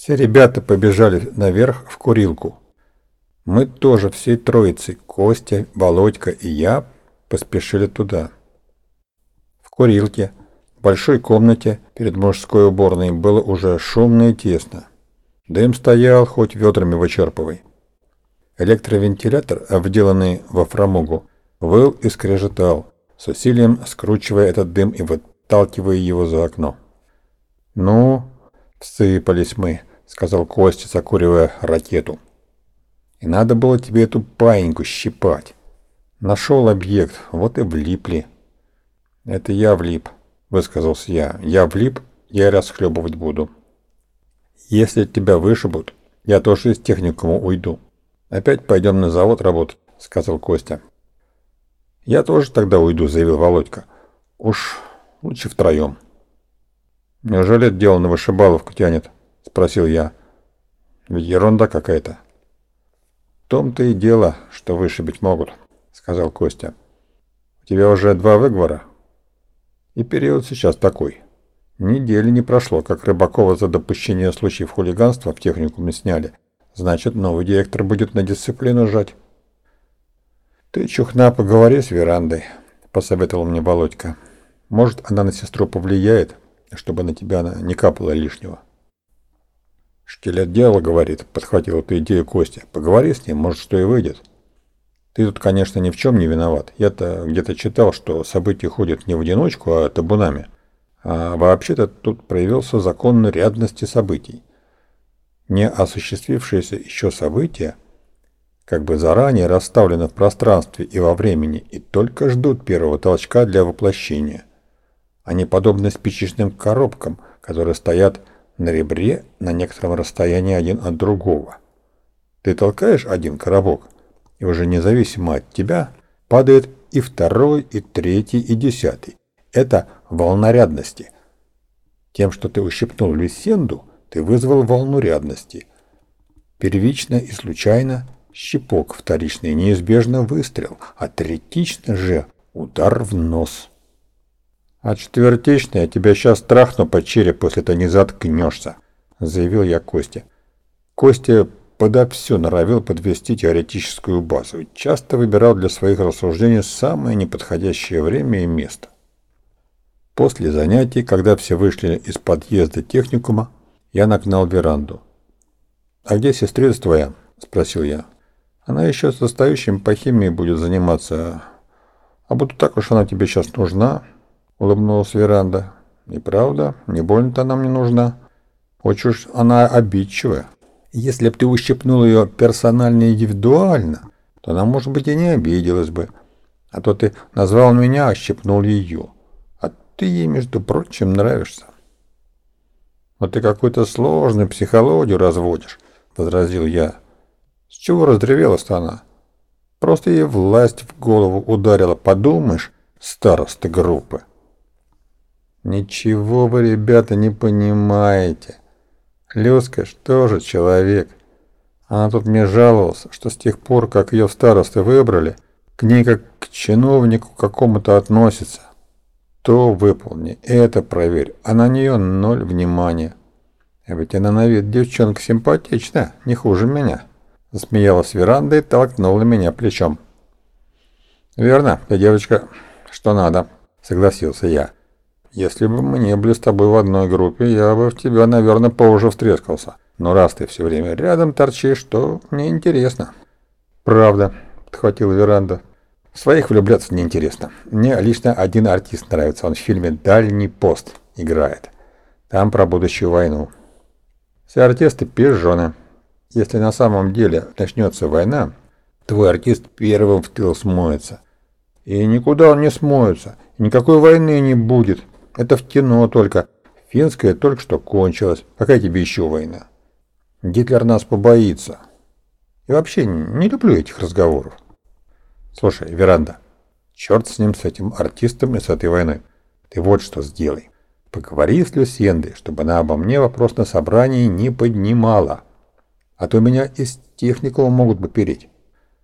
Все ребята побежали наверх в курилку. Мы тоже всей троицей, Костя, Володька и я, поспешили туда. В курилке, в большой комнате перед мужской уборной было уже шумно и тесно. Дым стоял, хоть ведрами вычерпывай. Электровентилятор, обделанный во фрамугу, выл и скрежетал, с усилием скручивая этот дым и выталкивая его за окно. «Ну, всыпались мы», — сказал Костя, закуривая ракету. «И надо было тебе эту паиньку щипать. Нашел объект, вот и влипли». «Это я влип», — высказался я. «Я влип, я расхлебывать буду». «Если тебя вышибут, я тоже из техникума уйду. Опять пойдем на завод работать», — сказал Костя. «Я тоже тогда уйду», — заявил Володька. «Уж лучше втроем». «Неужели это дело на вышибаловку тянет?» — спросил я. «Ведь ерунда какая-то». «В том-то и дело, что вышибить могут», — сказал Костя. «У тебя уже два выговора?» «И период сейчас такой. Недели не прошло, как Рыбакова за допущение случаев хулиганства в техникуме сняли. Значит, новый директор будет на дисциплину жать». «Ты, Чухна, поговори с верандой», — посоветовал мне Володька. «Может, она на сестру повлияет, чтобы на тебя не капала лишнего». «Штилет дело, — говорит, — подхватил эту идею Костя. Поговори с ним, может, что и выйдет. Ты тут, конечно, ни в чем не виноват. Я-то где-то читал, что события ходят не в одиночку, а табунами. А вообще-то тут проявился закон рядности событий. Не осуществившиеся еще события — как бы заранее расставлены в пространстве и во времени и только ждут первого толчка для воплощения. Они подобны спичечным коробкам, которые стоят на ребре на некотором расстоянии один от другого. Ты толкаешь один коробок, и уже независимо от тебя падает и второй, и третий, и десятый. Это волна рядности. Тем, что ты ущипнул Люсенду, ты вызвал волну рядности. Первично и случайно – Щепок вторичный, неизбежно выстрел, а третично же удар в нос. А четвертичный я тебя сейчас трахну по черепу, если ты не заткнешься, заявил я Косте. Костя подо все норовил подвести теоретическую базу и часто выбирал для своих рассуждений самое неподходящее время и место. После занятий, когда все вышли из подъезда техникума, я нагнал веранду. «А где сестрица твоя?» – спросил я. Она еще с остающим по химии будет заниматься. А будто так уж она тебе сейчас нужна, улыбнулась веранда. Неправда, не больно-то она мне нужна. Уж она обидчивая. Если б ты ущипнул ее персонально и индивидуально, то она, может быть, и не обиделась бы. А то ты назвал меня, а щипнул ее. А ты ей, между прочим, нравишься. «Но ты какую-то сложную психологию разводишь», — возразил я. С чего раздревелась-то она? Просто ей власть в голову ударила, подумаешь, староста группы. Ничего вы, ребята, не понимаете. Люська что же человек. Она тут мне жаловалась, что с тех пор, как ее старосты выбрали, к ней как к чиновнику какому-то относится. То выполни, это проверь, а на нее ноль внимания. А ведь она на вид девчонка симпатичная, не хуже меня. Засмеялась веранда и толкнула меня плечом. «Верно, ты девочка, что надо», — согласился я. «Если бы мы не были с тобой в одной группе, я бы в тебя, наверное, позже встрескался. Но раз ты все время рядом торчишь, то мне интересно». «Правда», — подхватила веранда. «Своих влюбляться неинтересно. Мне лично один артист нравится. Он в фильме «Дальний пост» играет. Там про будущую войну. Все артисты пижоны». Если на самом деле начнется война, твой артист первым в тыл смоется. И никуда он не смоется, никакой войны не будет. Это в кино только. Финская только что кончилась. Какая тебе еще война? Гитлер нас побоится. И вообще не люблю этих разговоров. Слушай, Веранда, черт с ним, с этим артистом и с этой войной. Ты вот что сделай. Поговори с Люсендой, чтобы она обо мне вопрос на собрании не поднимала. А то меня из техникума могут бы переть.